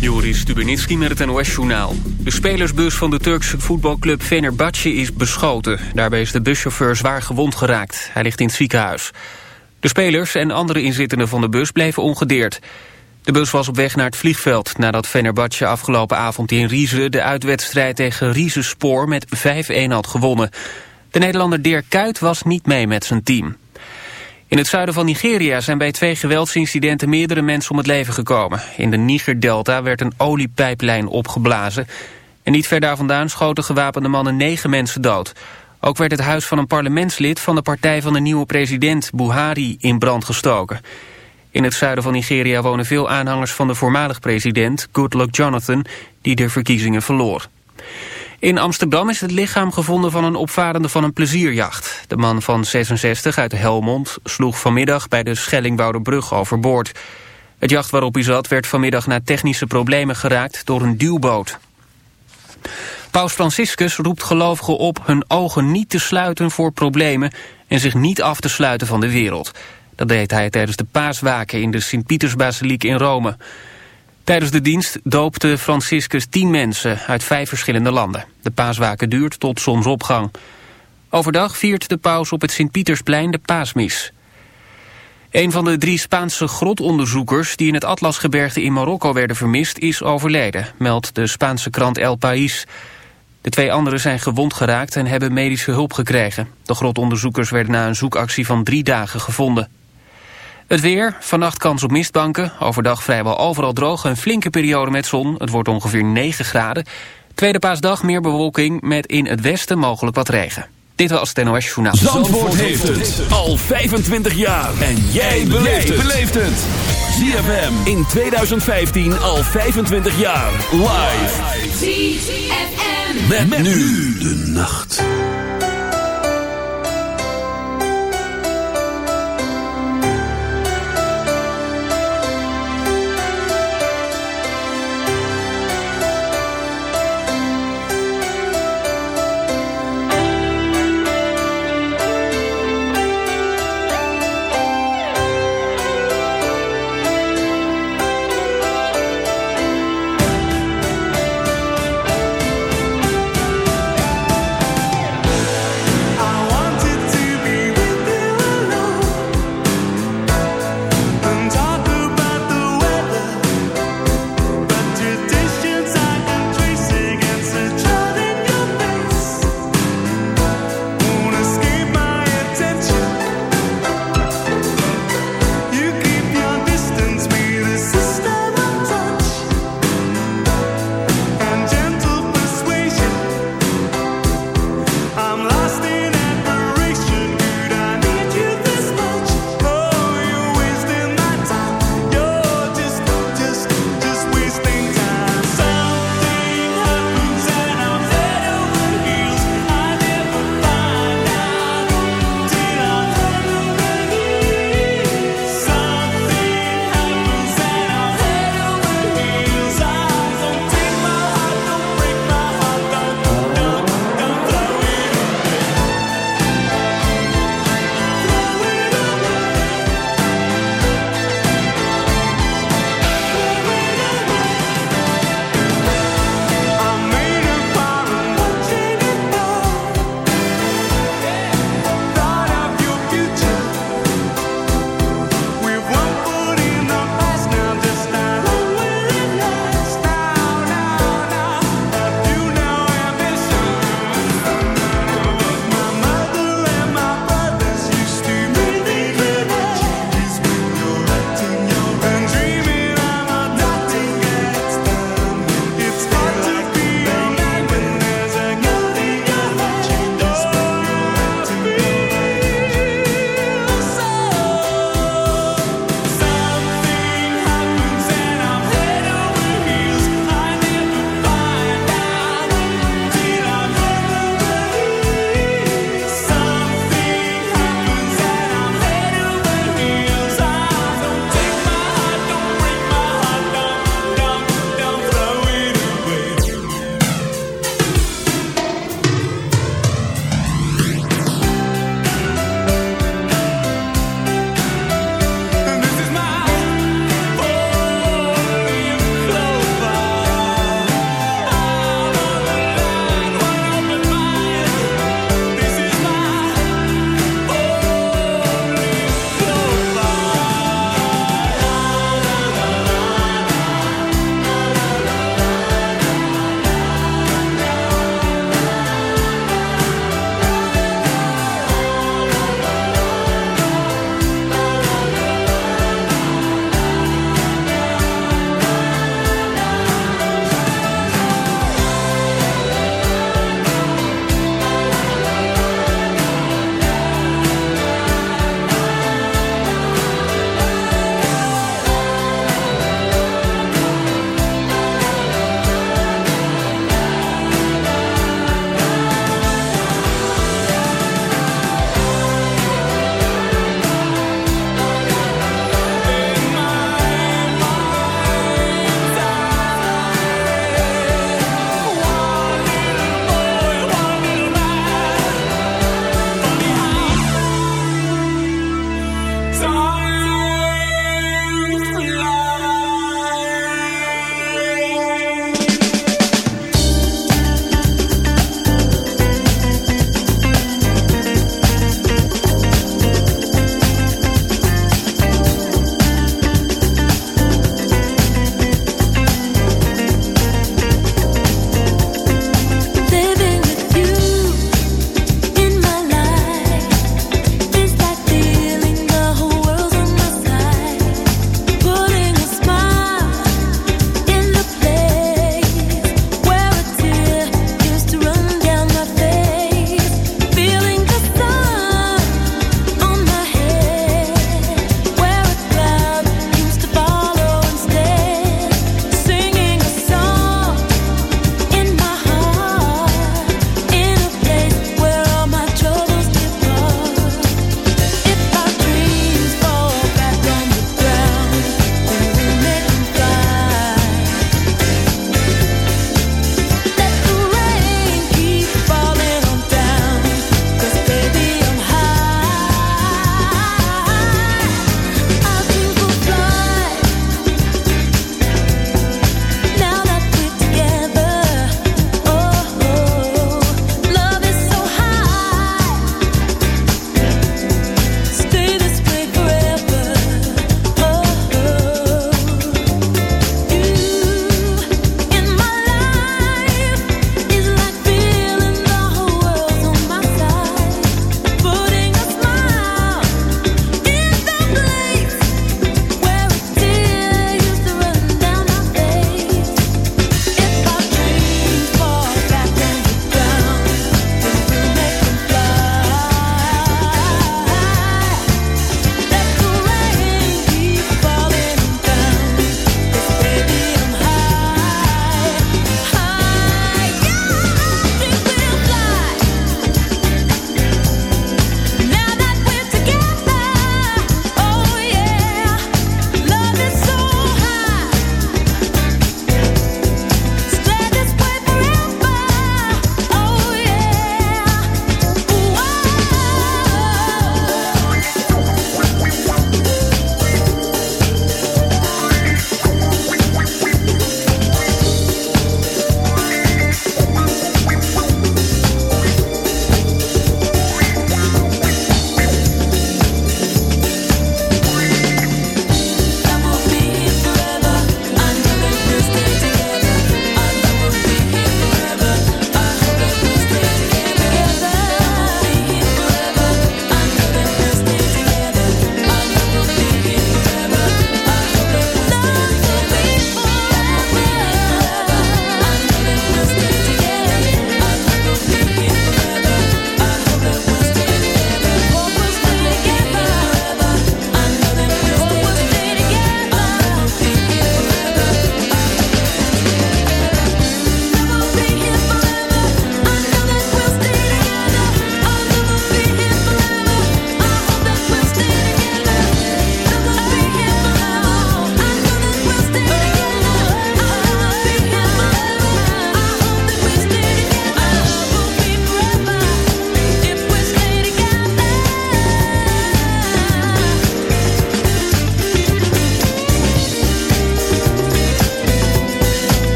Joris Stubenitski met het NOS-journaal. De spelersbus van de Turkse voetbalclub Fenerbahce is beschoten. Daarbij is de buschauffeur zwaar gewond geraakt. Hij ligt in het ziekenhuis. De spelers en andere inzittenden van de bus bleven ongedeerd. De bus was op weg naar het vliegveld nadat Fenerbahce afgelopen avond in Rieze... de uitwedstrijd tegen Rieze Spoor met 5-1 had gewonnen. De Nederlander Dirk Kuyt was niet mee met zijn team. In het zuiden van Nigeria zijn bij twee geweldsincidenten meerdere mensen om het leven gekomen. In de Niger-delta werd een oliepijplijn opgeblazen. En niet ver daar vandaan schoten gewapende mannen negen mensen dood. Ook werd het huis van een parlementslid van de partij van de nieuwe president Buhari in brand gestoken. In het zuiden van Nigeria wonen veel aanhangers van de voormalig president Goodluck Jonathan, die de verkiezingen verloor. In Amsterdam is het lichaam gevonden van een opvarende van een plezierjacht. De man van 66 uit Helmond sloeg vanmiddag bij de Schellingwouderbrug overboord. Het jacht waarop hij zat werd vanmiddag na technische problemen geraakt door een duwboot. Paus Franciscus roept gelovigen op hun ogen niet te sluiten voor problemen en zich niet af te sluiten van de wereld. Dat deed hij tijdens de paaswaken in de Sint-Pietersbasiliek in Rome. Tijdens de dienst doopte Franciscus tien mensen uit vijf verschillende landen. De paaswaken duurt tot zonsopgang. Overdag viert de paus op het Sint-Pietersplein de paasmis. Een van de drie Spaanse grotonderzoekers die in het Atlasgebergte in Marokko werden vermist is overleden, meldt de Spaanse krant El País. De twee anderen zijn gewond geraakt en hebben medische hulp gekregen. De grotonderzoekers werden na een zoekactie van drie dagen gevonden. Het weer, vannacht kans op mistbanken. Overdag vrijwel overal droog, een flinke periode met zon. Het wordt ongeveer 9 graden. Tweede paasdag meer bewolking met in het westen mogelijk wat regen. Dit was het NOS Journaal. Zandvoort, heeft het al 25 jaar. En jij beleeft het. ZFM in 2015 al 25 jaar. Live. ZFM. met nu de nacht.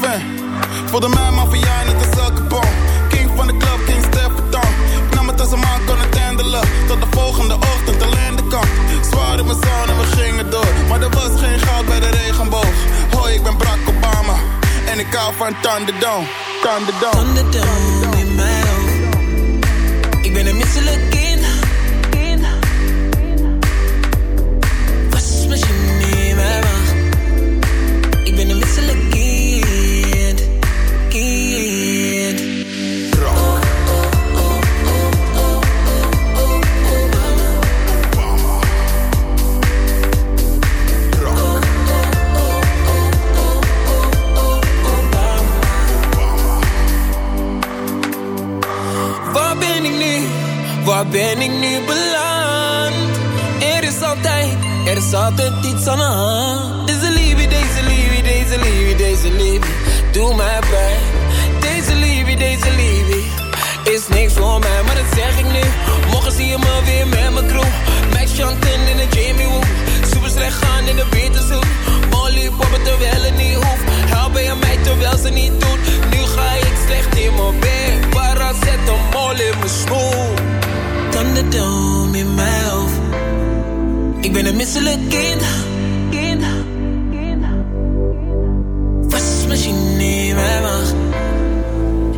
fan. Voelde mij maar voor jou niet een zakkenbom. King van de club, King Stefan. Ik nam het als een man kon het handelen. Tot de volgende ochtend alleen de kant. Zwaar in mijn zon en we gingen door. Maar er was geen goud bij de regenboog. Hoi, ik ben Barack Obama. En ik hou van Thunderdome. Thunderdome. Thunderdome. altijd iets aan de hand. Deze liefde, deze liefde, deze liefde, deze liefde, doe mij pijn. Deze liefde, deze liefde, is niks voor mij, maar dat zeg ik nu. Morgen zie je me weer met mijn crew. Max Chanten in de Jamie Woo. Super slecht gaan in de Beatles Molly poppen terwijl het niet hoeft. Helpen je mij terwijl ze niet doet. Nu ga ik slecht in mijn bed. Waar zet een mol in mijn smoel. Thunderdome in mijn hoofd ik ben een misselijk kind. Kind. Kind. misschien niet meer mag.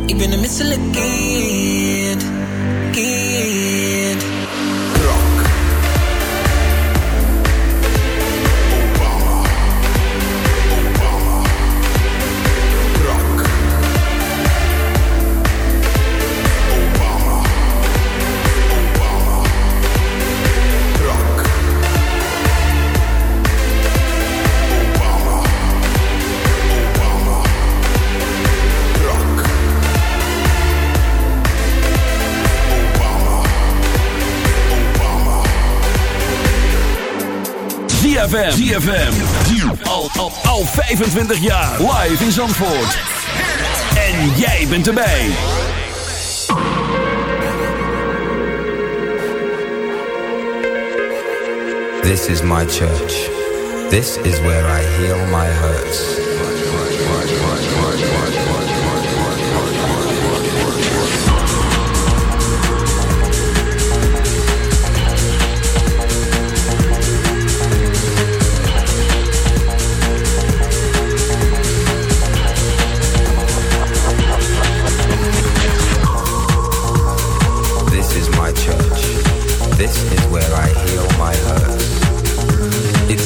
Ik ben een misselijk kind. Kind. ZFM. ZFM. Al, al, al 25 jaar. Live in Zandvoort. En jij bent erbij. This is my church. This is where I heal my hurts.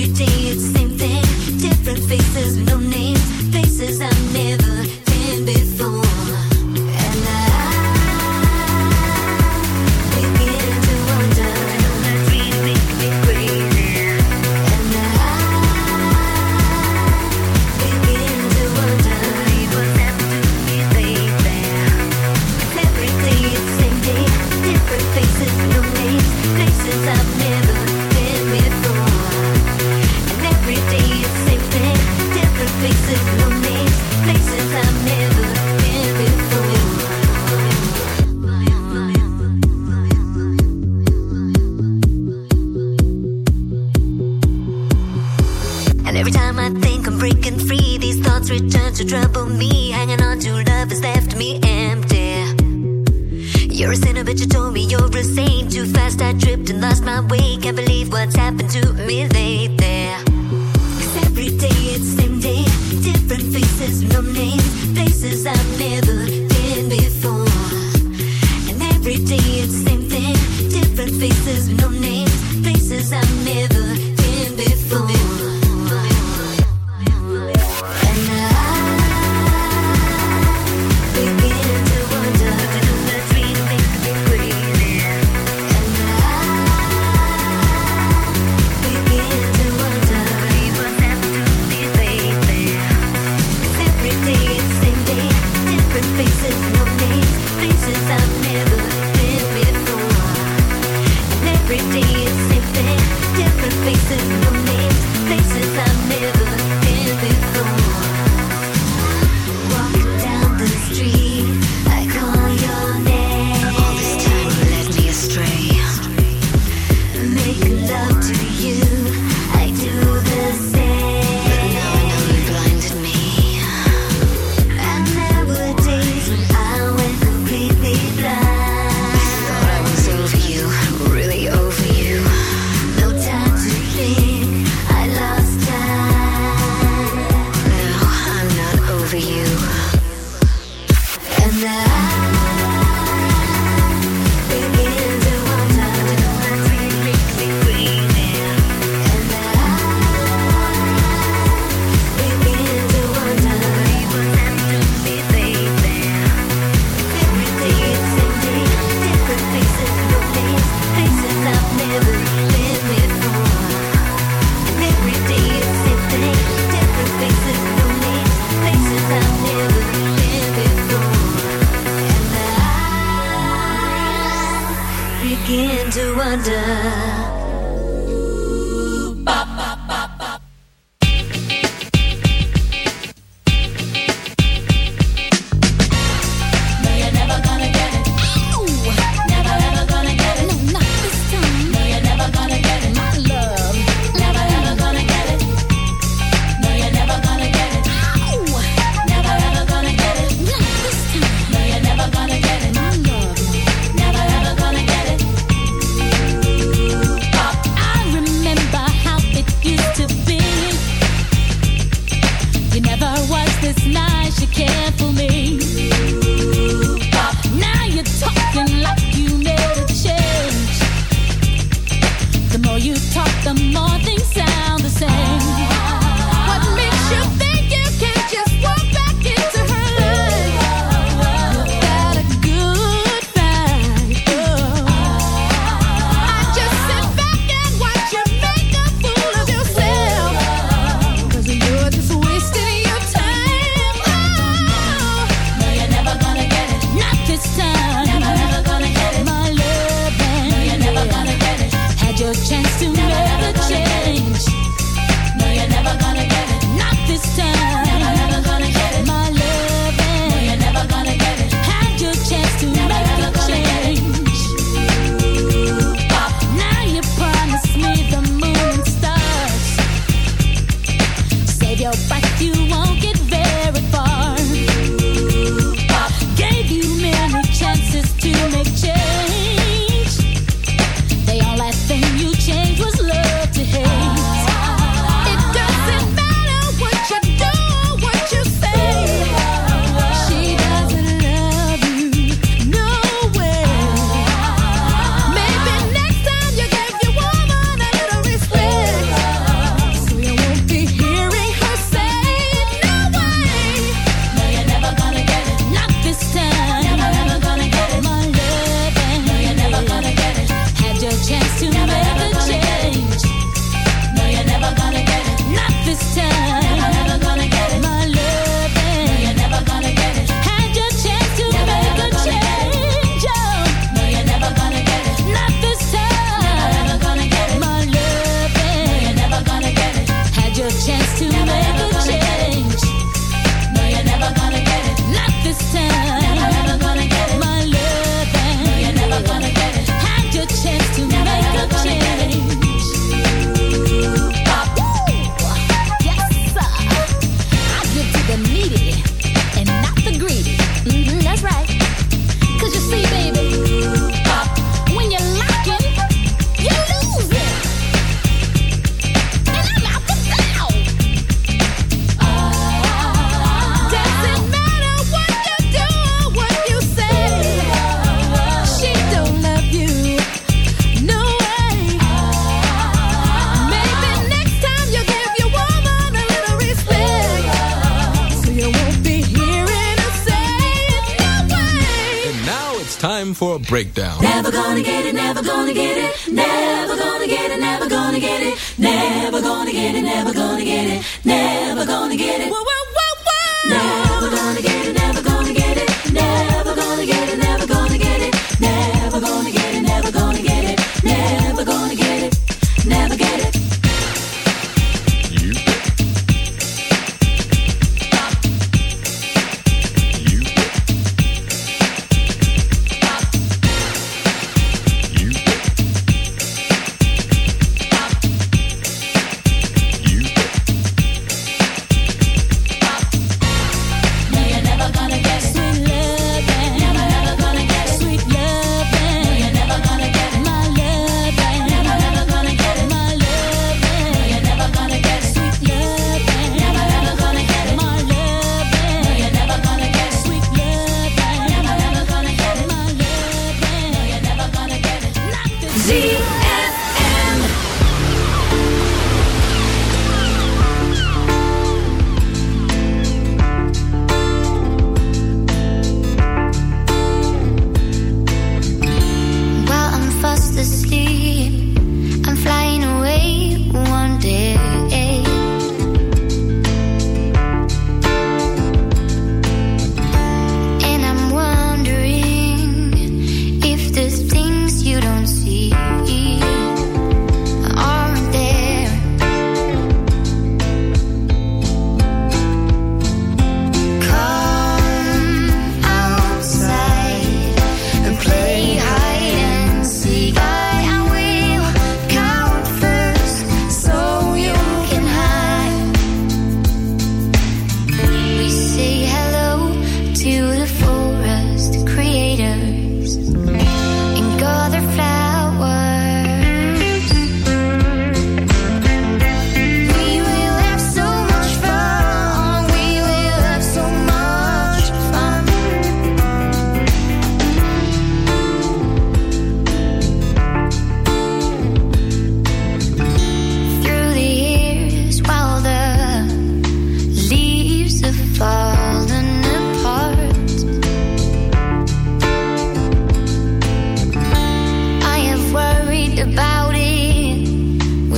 Every day. It's same thing, different faces, no names, Faces I've never but you told me you're a saint. Too fast, I tripped and lost my way. Can't believe what's happened to me lately. Cause every day it's the same day, different faces, no names, places I've never been before. And every day it's the same thing, different faces, no names, places I've never.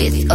it's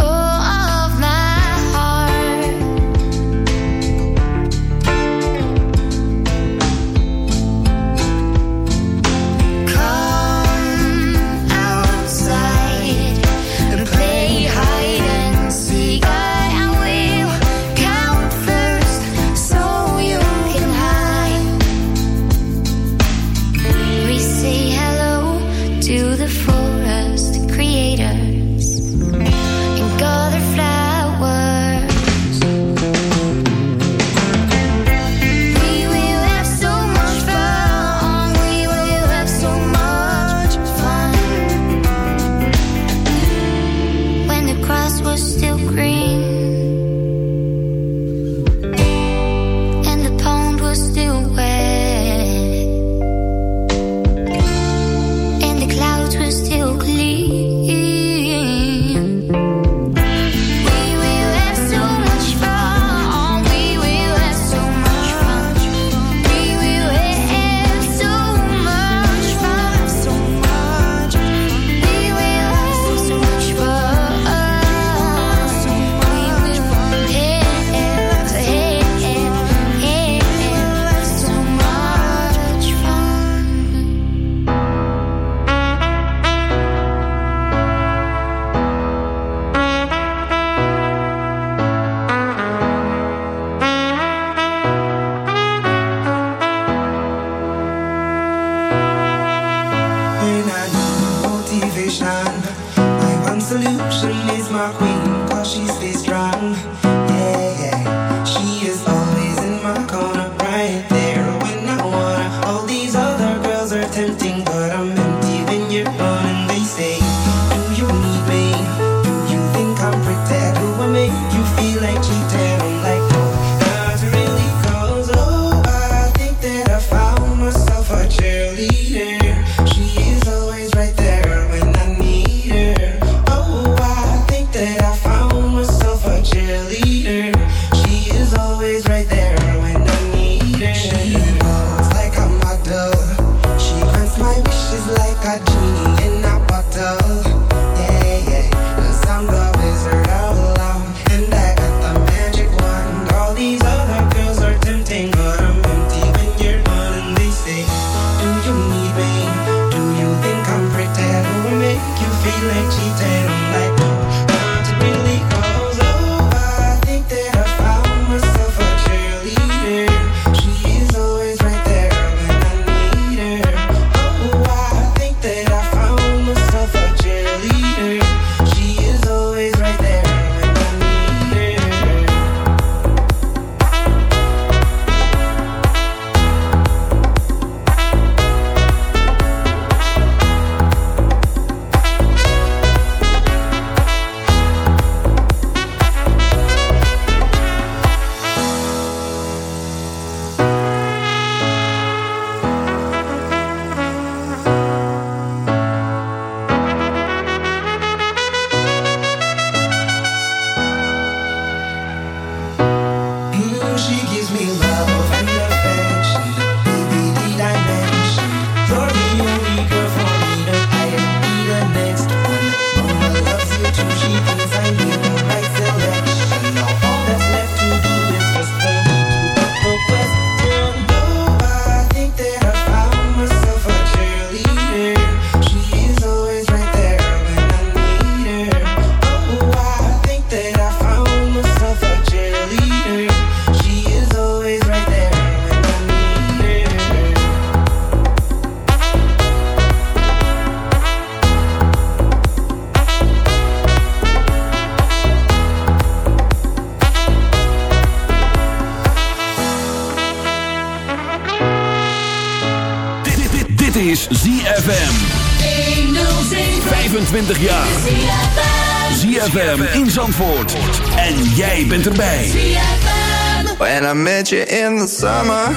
ZFM in Zandvoort. En jij bent erbij. ZFM. When I met you in the summer.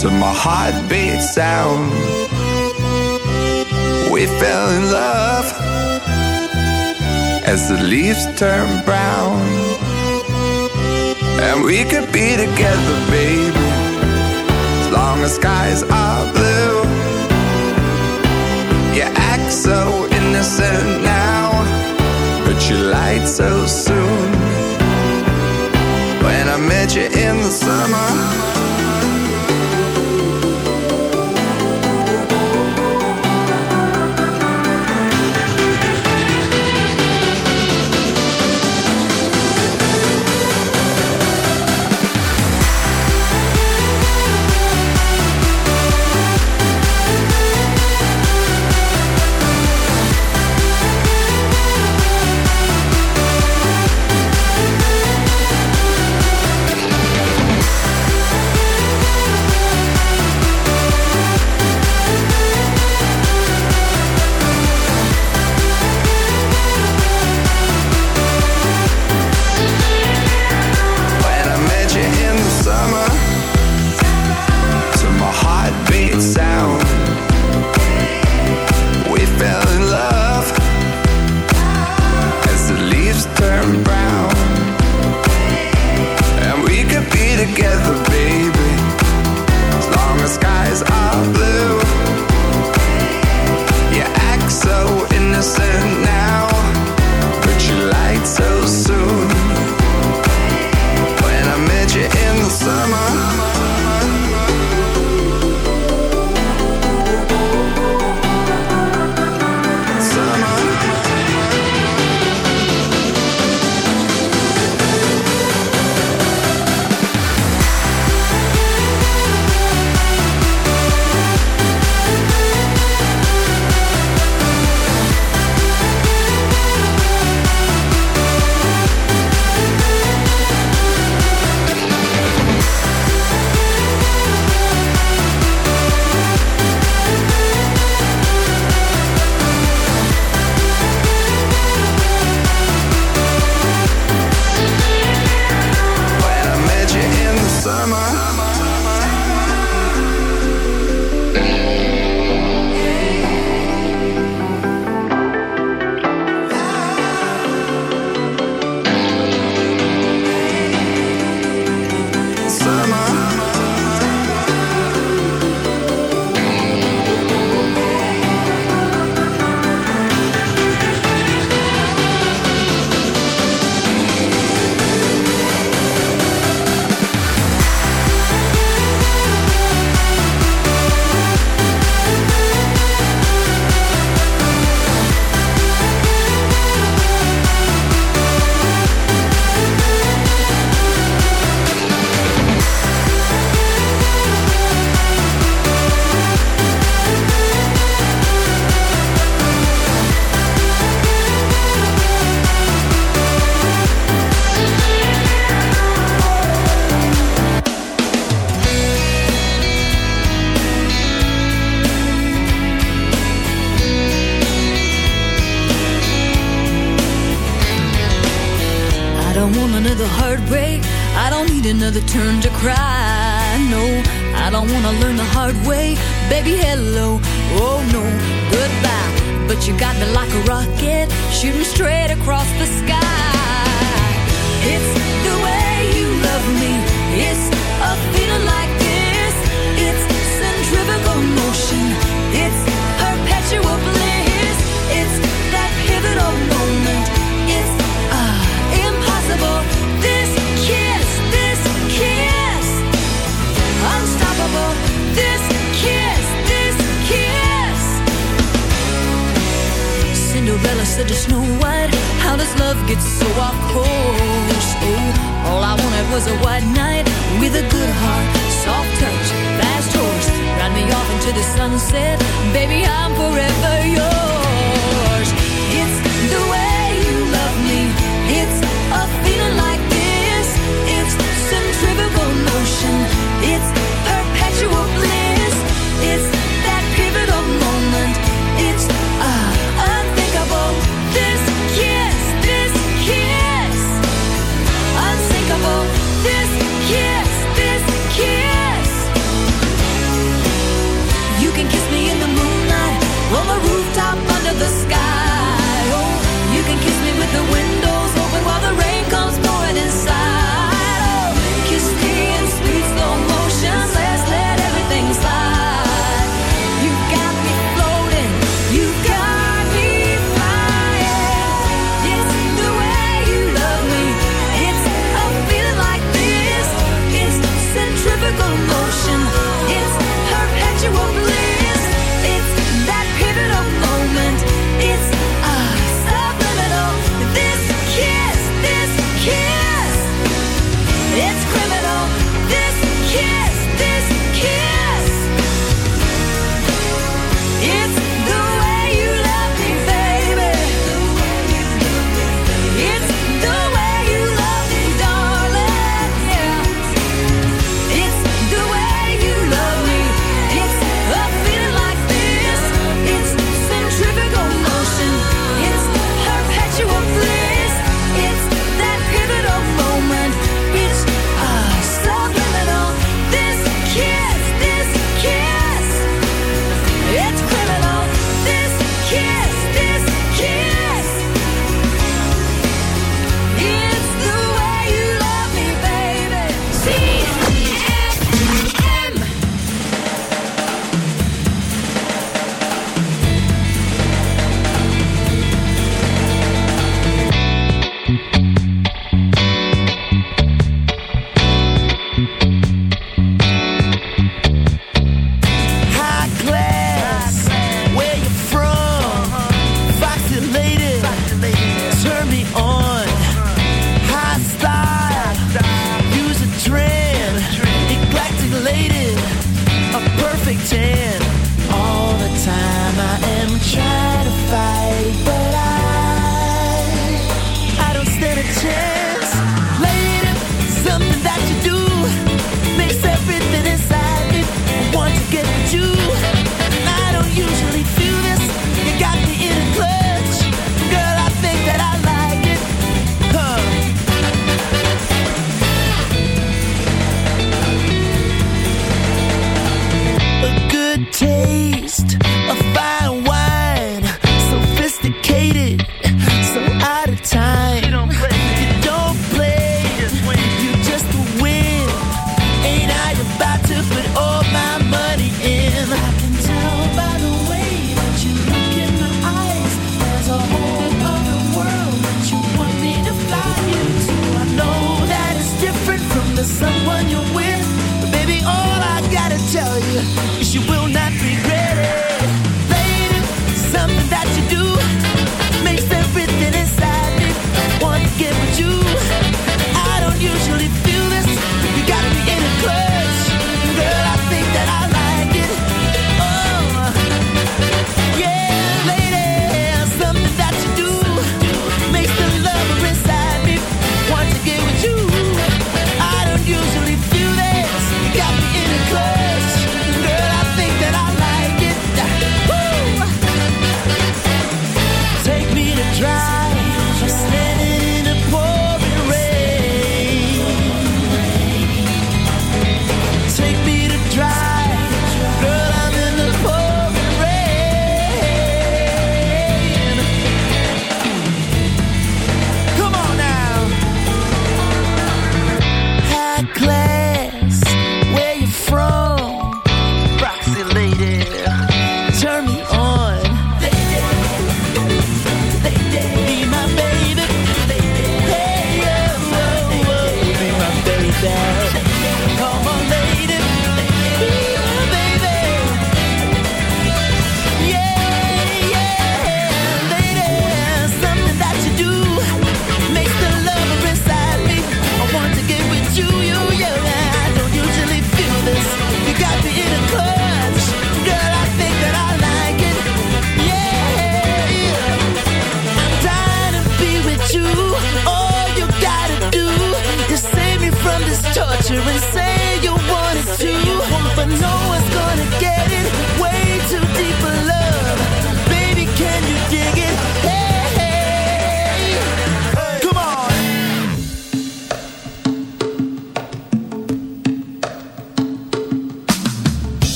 To my heartbeat sound. We fell in love. As the leaves turn brown. And we could be together, baby. As long as skies are blue. You act so innocent now night so soon. When I met you in the summer.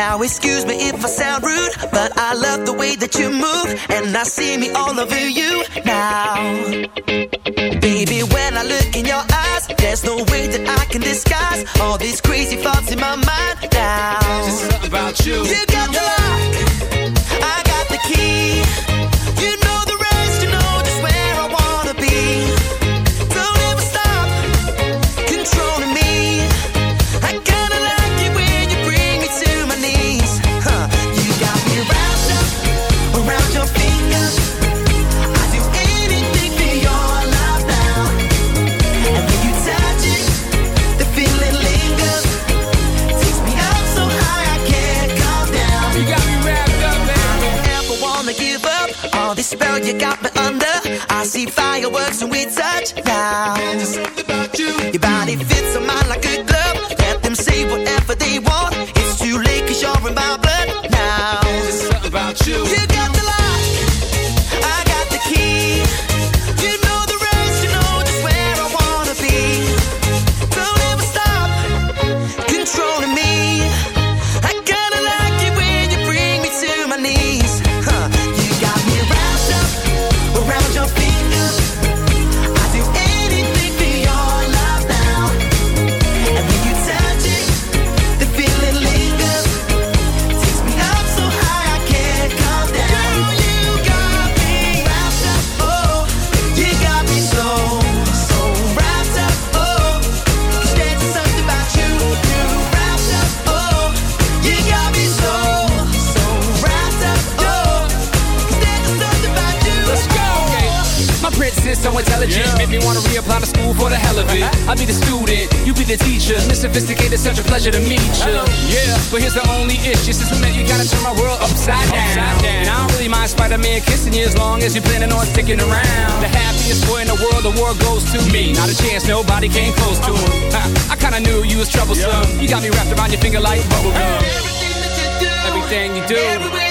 Now, excuse me if I sound rude, but I love the way that you move, and I see me all over you now. Baby, when I look in your eyes, there's no way that I can disguise all these crazy thoughts in my mind now. Just something about you. you was troublesome. Yeah. You got me wrapped around your finger like bubblegum. Everything that you do, everything you do.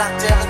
Docteur